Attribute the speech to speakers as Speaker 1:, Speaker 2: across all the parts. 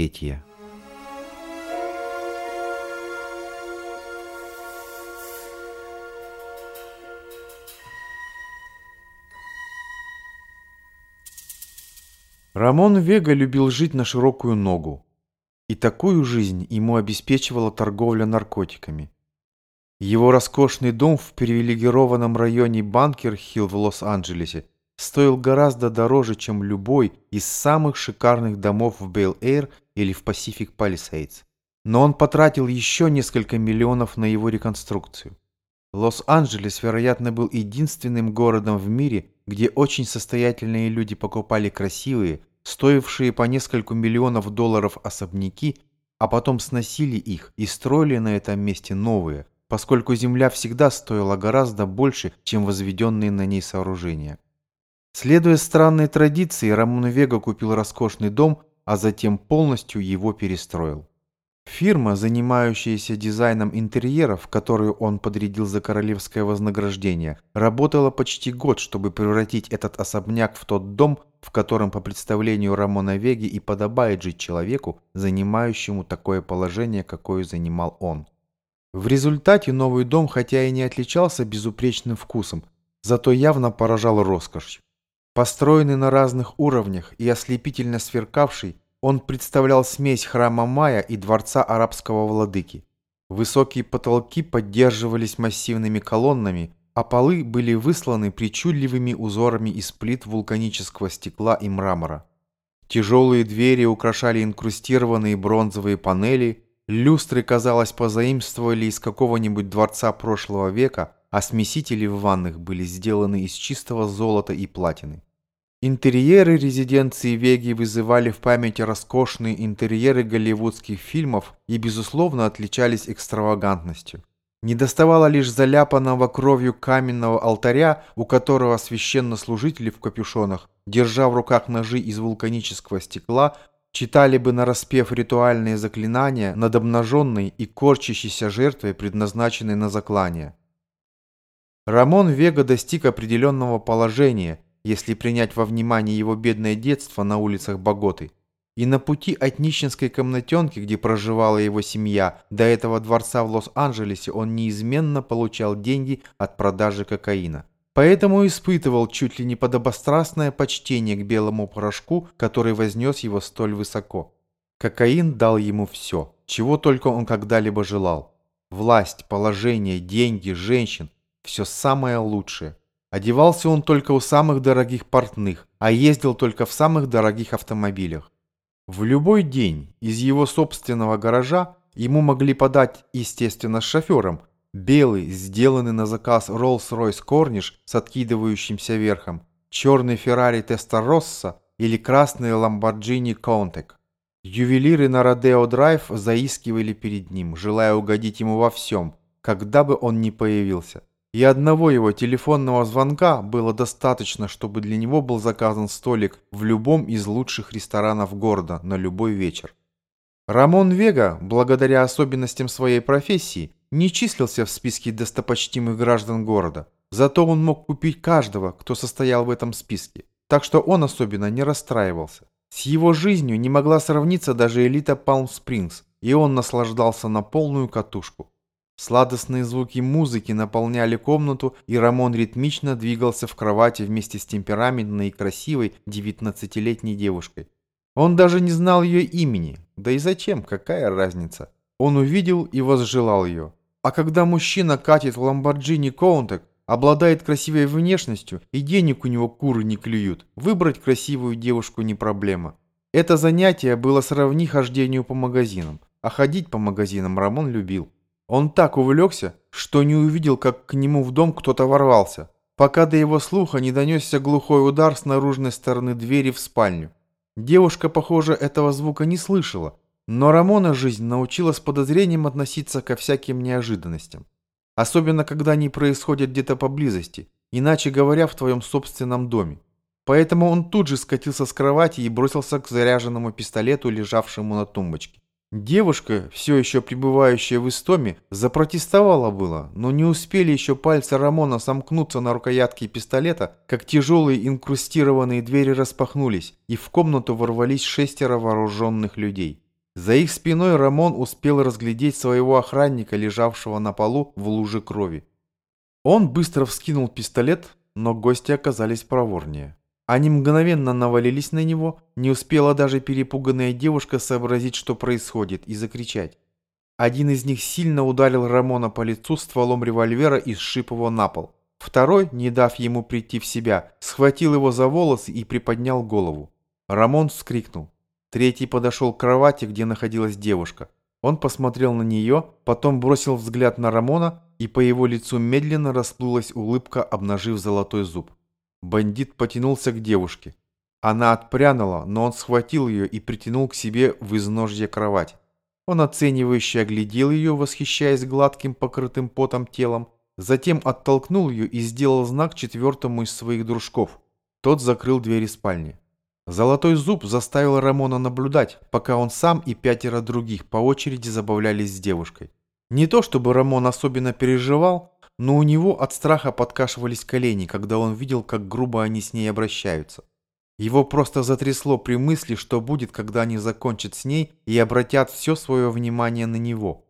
Speaker 1: третья. Рамон Вега любил жить на широкую ногу. И такую жизнь ему обеспечивала торговля наркотиками. Его роскошный дом в привилегированном районе Банкер-Хилл в Лос-Анджелесе стоил гораздо дороже, чем любой из самых шикарных домов в Бель-Эйр или в Пасифик Палисейдс. Но он потратил еще несколько миллионов на его реконструкцию. Лос-Анджелес, вероятно, был единственным городом в мире, где очень состоятельные люди покупали красивые, стоившие по нескольку миллионов долларов особняки, а потом сносили их и строили на этом месте новые, поскольку земля всегда стоила гораздо больше, чем возведенные на ней сооружения. Следуя странной традиции, Рамон Вега купил роскошный дом, а затем полностью его перестроил. Фирма, занимающаяся дизайном интерьеров, которую он подрядил за королевское вознаграждение, работала почти год, чтобы превратить этот особняк в тот дом, в котором по представлению Рамона Веги и подобает жить человеку, занимающему такое положение, какое занимал он. В результате новый дом, хотя и не отличался безупречным вкусом, зато явно поражал роскошью. Построенный на разных уровнях и ослепительно сверкавший, он представлял смесь храма Майя и дворца арабского владыки. Высокие потолки поддерживались массивными колоннами, а полы были высланы причудливыми узорами из плит вулканического стекла и мрамора. Тяжелые двери украшали инкрустированные бронзовые панели – Люстры, казалось, позаимствовали из какого-нибудь дворца прошлого века, а смесители в ваннах были сделаны из чистого золота и платины. Интерьеры резиденции Веги вызывали в памяти роскошные интерьеры голливудских фильмов и, безусловно, отличались экстравагантностью. Не доставало лишь заляпанного кровью каменного алтаря, у которого священнослужители в капюшонах, держа в руках ножи из вулканического стекла, читали бы нараспев ритуальные заклинания над обнаженной и корчащейся жертвой, предназначенной на заклание. Рамон Вега достиг определенного положения, если принять во внимание его бедное детство на улицах Боготы. И на пути от нищенской комнатенки, где проживала его семья, до этого дворца в Лос-Анджелесе он неизменно получал деньги от продажи кокаина. Поэтому испытывал чуть ли не подобострастное почтение к белому порошку, который вознес его столь высоко. Кокаин дал ему все, чего только он когда-либо желал. Власть, положение, деньги, женщин – все самое лучшее. Одевался он только у самых дорогих портных, а ездил только в самых дорогих автомобилях. В любой день из его собственного гаража ему могли подать, естественно, с шофером, Белый, сделанный на заказ Rolls-Royce Cornish с откидывающимся верхом, черный Ferrari Testarossa или красный Lamborghini Countach. Ювелиры на Родео Драйв заискивали перед ним, желая угодить ему во всем, когда бы он ни появился. И одного его телефонного звонка было достаточно, чтобы для него был заказан столик в любом из лучших ресторанов города на любой вечер. Рамон Вега, благодаря особенностям своей профессии, не числился в списке достопочтимых граждан города. Зато он мог купить каждого, кто состоял в этом списке. Так что он особенно не расстраивался. С его жизнью не могла сравниться даже элита Палм-Спрингс, и он наслаждался на полную катушку. Сладостные звуки музыки наполняли комнату, и Рамон ритмично двигался в кровати вместе с темпераментной и красивой 19-летней девушкой. Он даже не знал ее имени, да и зачем, какая разница. Он увидел и возжелал ее. А когда мужчина катит в Lamborghini Countach, обладает красивой внешностью и денег у него куры не клюют, выбрать красивую девушку не проблема. Это занятие было сравни хождению по магазинам, а ходить по магазинам Рамон любил. Он так увлекся, что не увидел, как к нему в дом кто-то ворвался, пока до его слуха не донесся глухой удар с наружной стороны двери в спальню. Девушка, похоже, этого звука не слышала, но Рамона жизнь научила с подозрением относиться ко всяким неожиданностям. Особенно, когда они происходят где-то поблизости, иначе говоря, в твоем собственном доме. Поэтому он тут же скатился с кровати и бросился к заряженному пистолету, лежавшему на тумбочке. Девушка, все еще пребывающая в истоме, запротестовала было, но не успели еще пальцы Рамона сомкнуться на рукоятке пистолета, как тяжелые инкрустированные двери распахнулись, и в комнату ворвались шестеро вооруженных людей. За их спиной Рамон успел разглядеть своего охранника, лежавшего на полу в луже крови. Он быстро вскинул пистолет, но гости оказались проворнее. Они мгновенно навалились на него, не успела даже перепуганная девушка сообразить, что происходит, и закричать. Один из них сильно ударил Рамона по лицу стволом револьвера и сшиб его на пол. Второй, не дав ему прийти в себя, схватил его за волосы и приподнял голову. Рамон вскрикнул. Третий подошел к кровати, где находилась девушка. Он посмотрел на нее, потом бросил взгляд на Рамона, и по его лицу медленно расплылась улыбка, обнажив золотой зуб. Бандит потянулся к девушке. Она отпрянула, но он схватил ее и притянул к себе в изножье кровати. Он оценивающе оглядел ее, восхищаясь гладким, покрытым потом телом, затем оттолкнул ее и сделал знак четвертому из своих дружков. Тот закрыл двери спальни. Золотой зуб заставил Рамона наблюдать, пока он сам и пятеро других по очереди забавлялись с девушкой. Не то чтобы Рамон особенно переживал, но у него от страха подкашивались колени, когда он видел, как грубо они с ней обращаются. Его просто затрясло при мысли, что будет, когда они закончат с ней и обратят все свое внимание на него.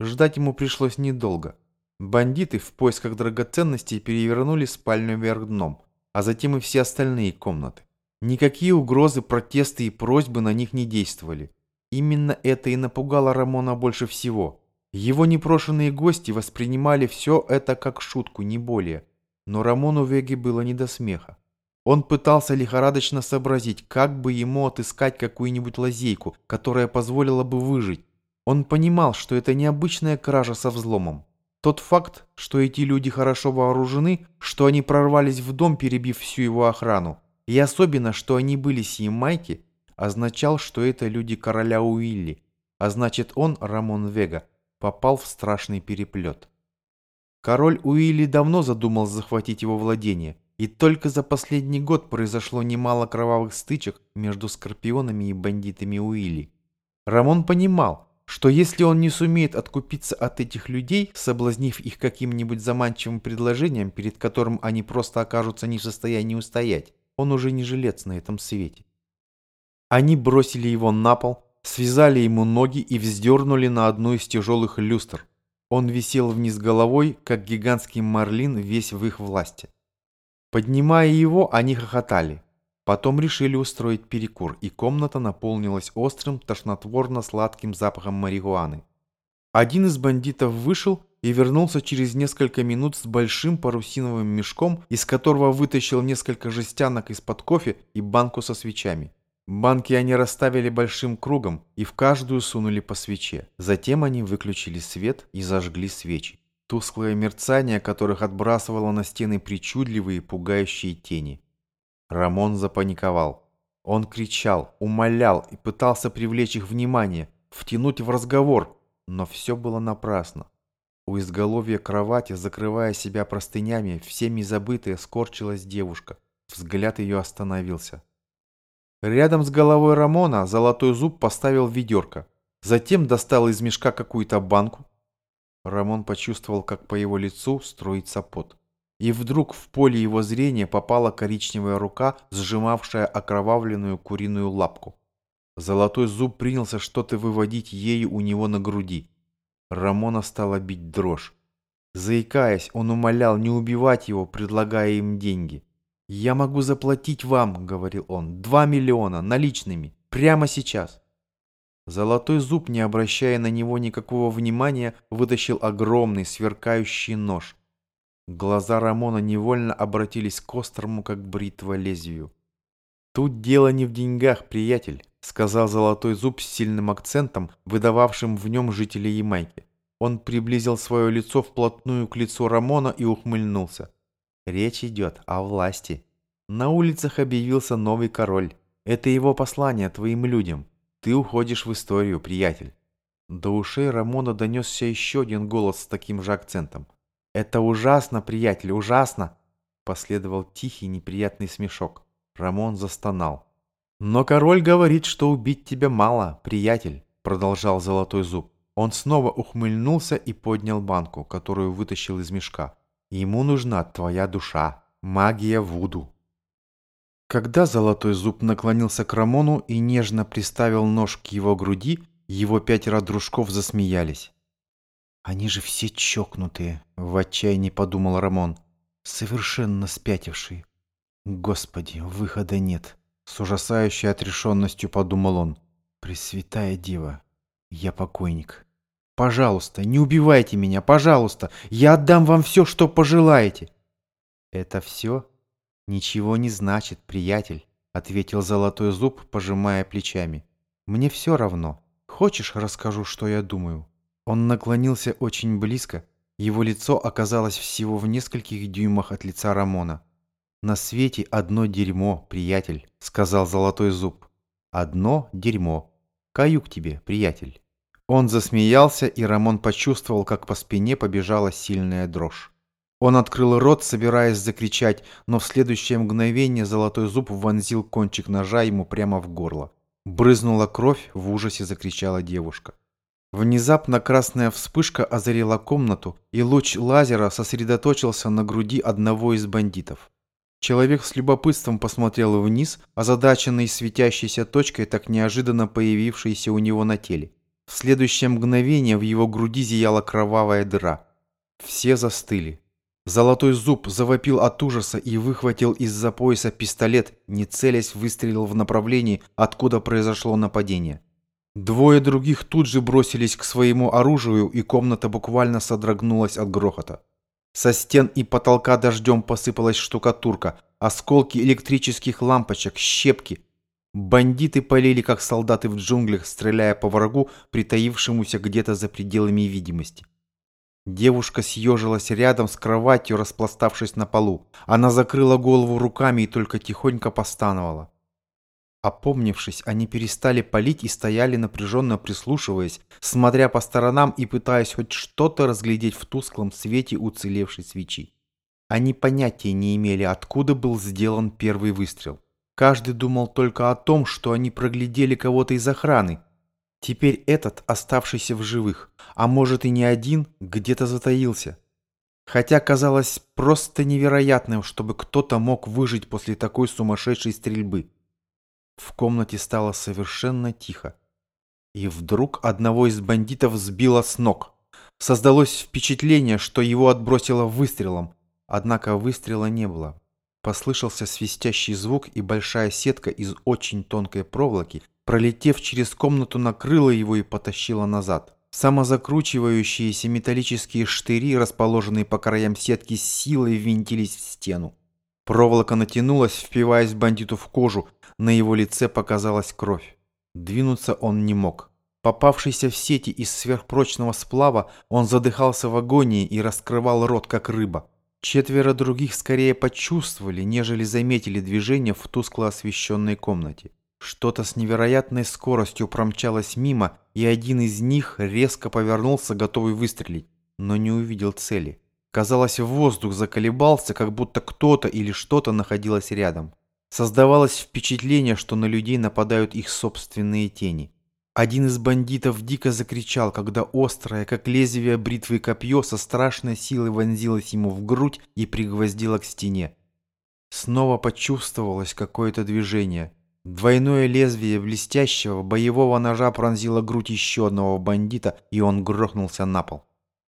Speaker 1: Ждать ему пришлось недолго. Бандиты в поисках драгоценностей перевернули спальню вверх дном, а затем и все остальные комнаты. Никакие угрозы, протесты и просьбы на них не действовали. Именно это и напугало Рамона больше всего. Его непрошенные гости воспринимали все это как шутку, не более. Но Рамону Веге было не до смеха. Он пытался лихорадочно сообразить, как бы ему отыскать какую-нибудь лазейку, которая позволила бы выжить. Он понимал, что это необычная кража со взломом. Тот факт, что эти люди хорошо вооружены, что они прорвались в дом, перебив всю его охрану, и особенно, что они были с Ямайки, означал, что это люди короля Уилли, а значит он, Рамон Вега, попал в страшный переплет. Король Уилли давно задумал захватить его владение, и только за последний год произошло немало кровавых стычек между скорпионами и бандитами Уилли. Рамон понимал, что если он не сумеет откупиться от этих людей, соблазнив их каким-нибудь заманчивым предложением, перед которым они просто окажутся не в состоянии устоять, он уже не жилец на этом свете. Они бросили его на пол, связали ему ноги и вздернули на одну из тяжелых люстр. Он висел вниз головой, как гигантский марлин, весь в их власти. Поднимая его, они хохотали. Потом решили устроить перекур, и комната наполнилась острым, тошнотворно-сладким запахом марихуаны. Один из бандитов вышел и вернулся через несколько минут с большим парусиновым мешком, из которого вытащил несколько жестянок из-под кофе и банку со свечами. Банки они расставили большим кругом и в каждую сунули по свече. Затем они выключили свет и зажгли свечи. Тусклое мерцание, которых отбрасывало на стены причудливые пугающие тени. Рамон запаниковал. Он кричал, умолял и пытался привлечь их внимание, втянуть в разговор, но все было напрасно. У изголовья кровати, закрывая себя простынями, всеми забытая, скорчилась девушка. Взгляд ее остановился. Рядом с головой Рамона золотой зуб поставил ведерко. Затем достал из мешка какую-то банку. Рамон почувствовал, как по его лицу струится пот. И вдруг в поле его зрения попала коричневая рука, сжимавшая окровавленную куриную лапку. Золотой зуб принялся что-то выводить ею у него на груди. Рамона стала бить дрожь. Заикаясь, он умолял не убивать его, предлагая им деньги. «Я могу заплатить вам», — говорил он, — «два миллиона наличными, прямо сейчас». Золотой зуб, не обращая на него никакого внимания, вытащил огромный сверкающий нож. Глаза Рамона невольно обратились к острому, как бритва, лезвию. «Тут дело не в деньгах, приятель», — сказал Золотой Зуб с сильным акцентом, выдававшим в нем жителей Ямайки. Он приблизил свое лицо вплотную к лицу Рамона и ухмыльнулся. «Речь идет о власти. На улицах объявился новый король. Это его послание твоим людям. Ты уходишь в историю, приятель». До ушей Рамона донесся еще один голос с таким же акцентом. «Это ужасно, приятель, ужасно!» Последовал тихий неприятный смешок. Рамон застонал. «Но король говорит, что убить тебя мало, приятель», — продолжал Золотой Зуб. Он снова ухмыльнулся и поднял банку, которую вытащил из мешка. «Ему нужна твоя душа, магия Вуду». Когда Золотой Зуб наклонился к Рамону и нежно приставил нож к его груди, Его пятеро дружков засмеялись. «Они же все чокнутые», — в отчаянии подумал Рамон. «Совершенно спятившие. Господи, выхода нет». С ужасающей отрешенностью подумал он. «Пресвятая Дева, я покойник. Пожалуйста, не убивайте меня, пожалуйста. Я отдам вам все, что пожелаете». «Это все? Ничего не значит, приятель», — ответил Золотой Зуб, пожимая плечами. «Мне все равно. Хочешь, расскажу, что я думаю?» Он наклонился очень близко. Его лицо оказалось всего в нескольких дюймах от лица Рамона. «На свете одно дерьмо, приятель», — сказал Золотой Зуб. «Одно дерьмо. Каюк тебе, приятель». Он засмеялся, и Рамон почувствовал, как по спине побежала сильная дрожь. Он открыл рот, собираясь закричать, но в следующее мгновение Золотой Зуб вонзил кончик ножа ему прямо в горло. Брызнула кровь, в ужасе закричала девушка. Внезапно красная вспышка озарила комнату, и луч лазера сосредоточился на груди одного из бандитов. Человек с любопытством посмотрел вниз, озадаченный светящейся точкой, так неожиданно появившейся у него на теле. В следующее мгновение в его груди зияла кровавая дыра. Все застыли. Золотой зуб завопил от ужаса и выхватил из-за пояса пистолет, не целясь выстрелил в направлении, откуда произошло нападение. Двое других тут же бросились к своему оружию, и комната буквально содрогнулась от грохота. Со стен и потолка дождем посыпалась штукатурка, осколки электрических лампочек, щепки. Бандиты полили, как солдаты в джунглях, стреляя по врагу, притаившемуся где-то за пределами видимости. Девушка съежилась рядом с кроватью, распластавшись на полу. Она закрыла голову руками и только тихонько постановала. Опомнившись, они перестали палить и стояли напряженно прислушиваясь, смотря по сторонам и пытаясь хоть что-то разглядеть в тусклом свете уцелевшей свечи. Они понятия не имели, откуда был сделан первый выстрел. Каждый думал только о том, что они проглядели кого-то из охраны. Теперь этот, оставшийся в живых, а может и не один, где-то затаился. Хотя казалось просто невероятным, чтобы кто-то мог выжить после такой сумасшедшей стрельбы. В комнате стало совершенно тихо. И вдруг одного из бандитов сбило с ног. Создалось впечатление, что его отбросило выстрелом. Однако выстрела не было. Послышался свистящий звук, и большая сетка из очень тонкой проволоки, пролетев через комнату, накрыла его и потащила назад. Самозакручивающиеся металлические штыри, расположенные по краям сетки, с силой винтились в стену. Проволока натянулась, впиваясь бандиту в кожу, на его лице показалась кровь. Двинуться он не мог. Попавшийся в сети из сверхпрочного сплава, он задыхался в агонии и раскрывал рот, как рыба. Четверо других скорее почувствовали, нежели заметили движение в тускло освещенной комнате. Что-то с невероятной скоростью промчалось мимо, и один из них резко повернулся, готовый выстрелить, но не увидел цели. Казалось, воздух заколебался, как будто кто-то или что-то находилось рядом. Создавалось впечатление, что на людей нападают их собственные тени. Один из бандитов дико закричал, когда острое, как лезвие бритвы копье, со страшной силой вонзилось ему в грудь и пригвоздило к стене. Снова почувствовалось какое-то движение. Двойное лезвие блестящего боевого ножа пронзило грудь еще одного бандита, и он грохнулся на пол.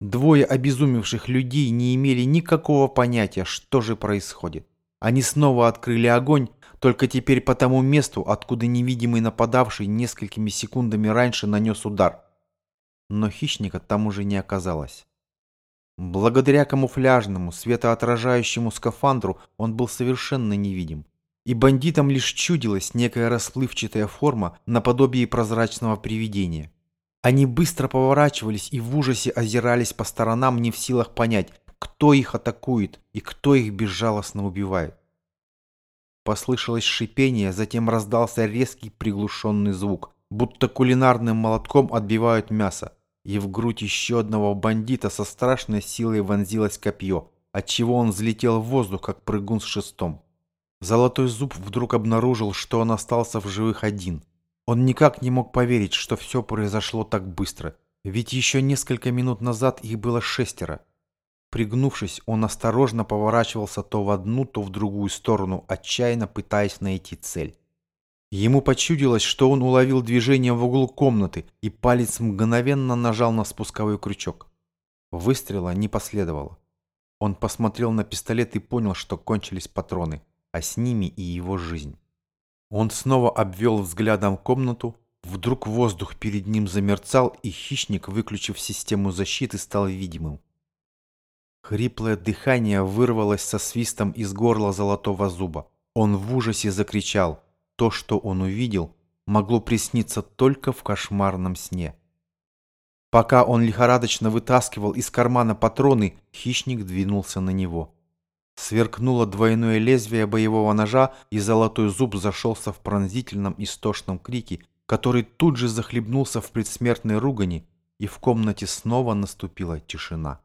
Speaker 1: Двое обезумевших людей не имели никакого понятия, что же происходит. Они снова открыли огонь, только теперь по тому месту, откуда невидимый нападавший несколькими секундами раньше нанес удар. Но хищника там уже не оказалось. Благодаря камуфляжному, светоотражающему скафандру он был совершенно невидим. И бандитам лишь чудилась некая расплывчатая форма наподобие прозрачного привидения. Они быстро поворачивались и в ужасе озирались по сторонам, не в силах понять, кто их атакует и кто их безжалостно убивает. Послышалось шипение, затем раздался резкий приглушенный звук, будто кулинарным молотком отбивают мясо, и в грудь еще одного бандита со страшной силой вонзилось копье, отчего он взлетел в воздух, как прыгун с шестом. Золотой зуб вдруг обнаружил, что он остался в живых один. Он никак не мог поверить, что все произошло так быстро, ведь еще несколько минут назад их было шестеро. Пригнувшись, он осторожно поворачивался то в одну, то в другую сторону, отчаянно пытаясь найти цель. Ему почудилось, что он уловил движение в углу комнаты, и палец мгновенно нажал на спусковой крючок. Выстрела не последовало. Он посмотрел на пистолет и понял, что кончились патроны, а с ними и его жизнь. Он снова обвел взглядом комнату, вдруг воздух перед ним замерцал, и хищник, выключив систему защиты, стал видимым. Хриплое дыхание вырвалось со свистом из горла золотого зуба. Он в ужасе закричал. То, что он увидел, могло присниться только в кошмарном сне. Пока он лихорадочно вытаскивал из кармана патроны, хищник двинулся на него. Сверкнуло двойное лезвие боевого ножа, и золотой зуб зашелся в пронзительном истошном крике, который тут же захлебнулся в предсмертной ругани, и в комнате снова наступила тишина.